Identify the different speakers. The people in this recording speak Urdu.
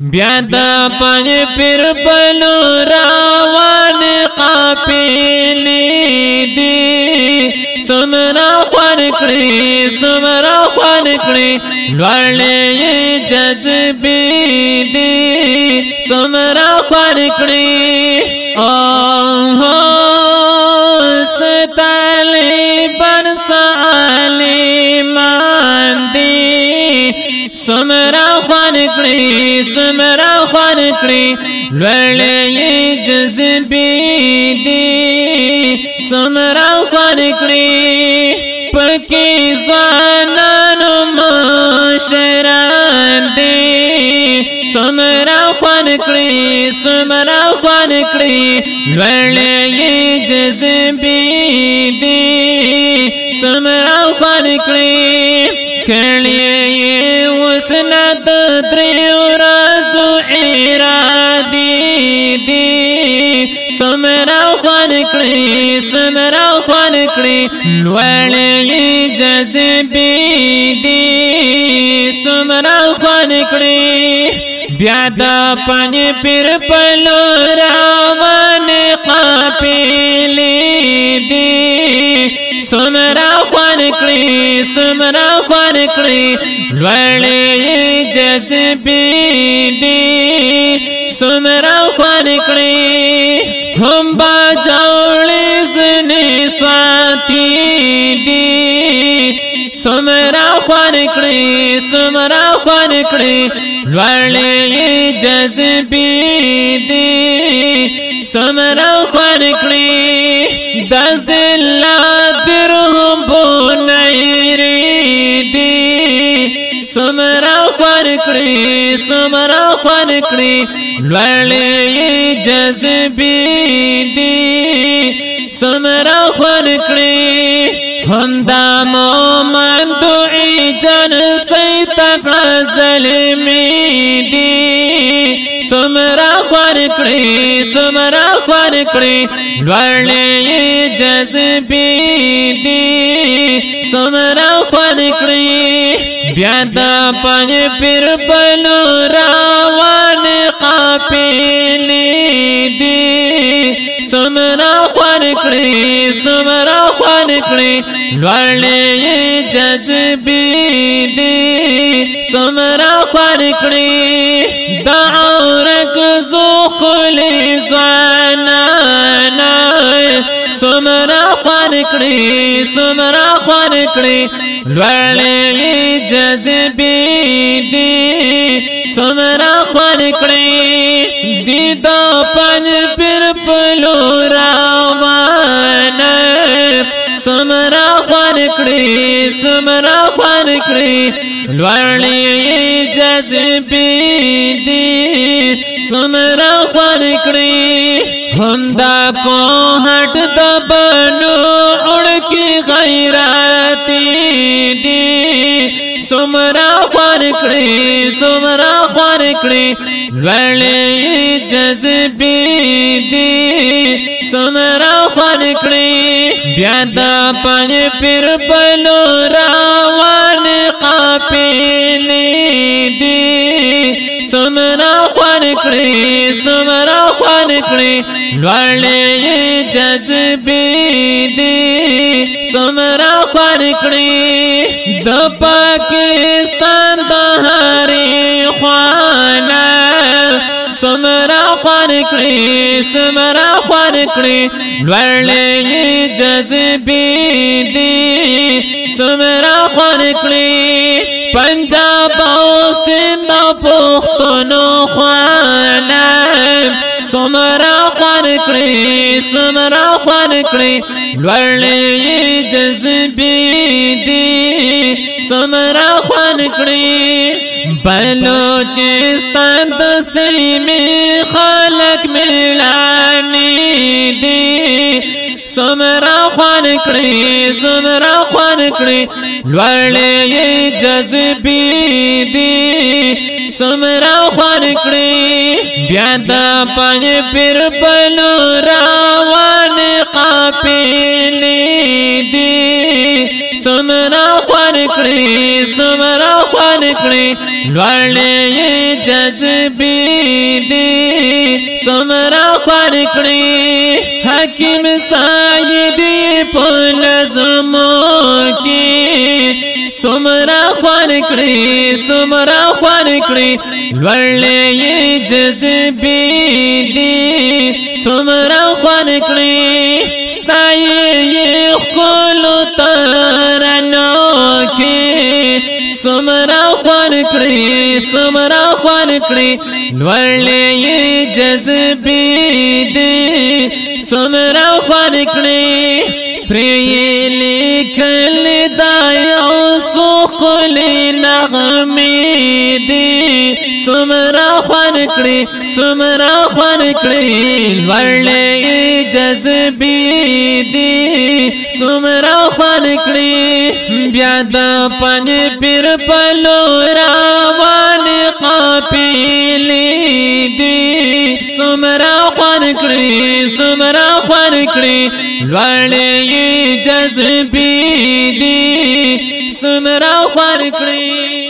Speaker 1: بیا دا پنج پیر پلو راوان قاپیلی دی۔ سمرا خوان کری، سمرا خوان کری لوڑے جذبی دی۔ سمرا خوان کری۔ آہو ستالی بن سالی سمرا خوان کری سمرا خوان کری لڑے جذبی دی۔ سمرا خوان کری پکی زوانان مشران دی۔ سمرا خوان کری سمرا خوان کری لڑے جذبی دی۔ سمرا خوان کری کھڑیے دریو رازو ارادی دی. سمرا خوان کڑی، سمرا خوان کڑی لوڑے جذبی دی. سمرا خوان کڑی بیادا پنج پیر پلو راوان قاپیلی دی. سمرا خوان کڑی سمرا خوان کڑی لوڑے جذبی دی۔ سمرا خوان کڑی ہم با جوڑی زنی سواتی دی۔ سمرا خوان کڑی سمرا خوان کڑی لوڑے جذبی دی۔ سمرا سمرا خوان کڑی، سمرا خوان کڑی لوڑے جذبی دی۔ سمرا خوان کڑی، ہم دا مومن دعی جن سی تکڑا ظلمی دی۔ سمرا خوان کڑی، سمرا خوان کڑی لوڑے جذبی دی۔ سمرا خوان کڑی۔ بیادا پنج پیر پلو راوان قاپیلی دی۔ سمرا خوان کڑی، سمرا خوان کڑی لوڑے جذبی دی۔ سمرا خوان کڑی دعورک زوقلی زوانانا سمرا خوان کڑی، سمرا خوان کڑی لوڑے جذبی دی سمرا خوان کڑی دی دا پنج پیر پلو راوان سمرا خوان کڑی سمرا خوان کڑی لوڑے جذبی دی سمرا خوان کڑی ہم دا کو ہٹ دا بنو، اڑ کی غیراتی دی سمرا خوان کڑی سمرا خوان کڑی لوڑے جذبی دی سمرا خوان کڑی بیادا پنج پیر پلو راوان قاپیلی دی سمرا خوان کڑی سمرا خوان کڑی لوڑے جذبی دی سمرا خوان کڑی د پاکستان د هری خوانا سمرا خوان کڑی سمرا خوان کڑی لوڑے جذبی دی سمرا خوان کڑی پنجاب او سندھ پختونو خوانا سمرا خوان کڑی سمرا خوان کڑی لوڑے جذبی دی، سمرا خوان کڑی بلوچستان دسری میں خالق ملانی دی۔ سمرا خوان کڑی سمرا خوان کڑی لوڑے جذبی دی۔ سمرا خوان کڑی بیادا پنج پیر پلو راوان قاپیلی دی۔ سمرا خوان کڑی، سمرا خوان کڑی لوړې جذبې دي سمرا خوان کړې حکیم سایدی په لزمو کې سمرا خوان کړې سمرا خوان کړې لوړې جذبې دي سمرا خوان کړې ستایې خپل ترانو کې سمرا خوان کړی سمرا خوان کړی لړلې جذبې دې سمرا خوان کړی پرې لیکل دایو سوقل نغمې دې سمرا خوان کړی سمرا خوان کړی لړلې جذبې دې سمرا خوان کړی بیا د پنځ پیر پلو روان قافلی دی سمرا خوان کړی سمرا خوان کړی لړې جذبې دی سمرا خوان کړی.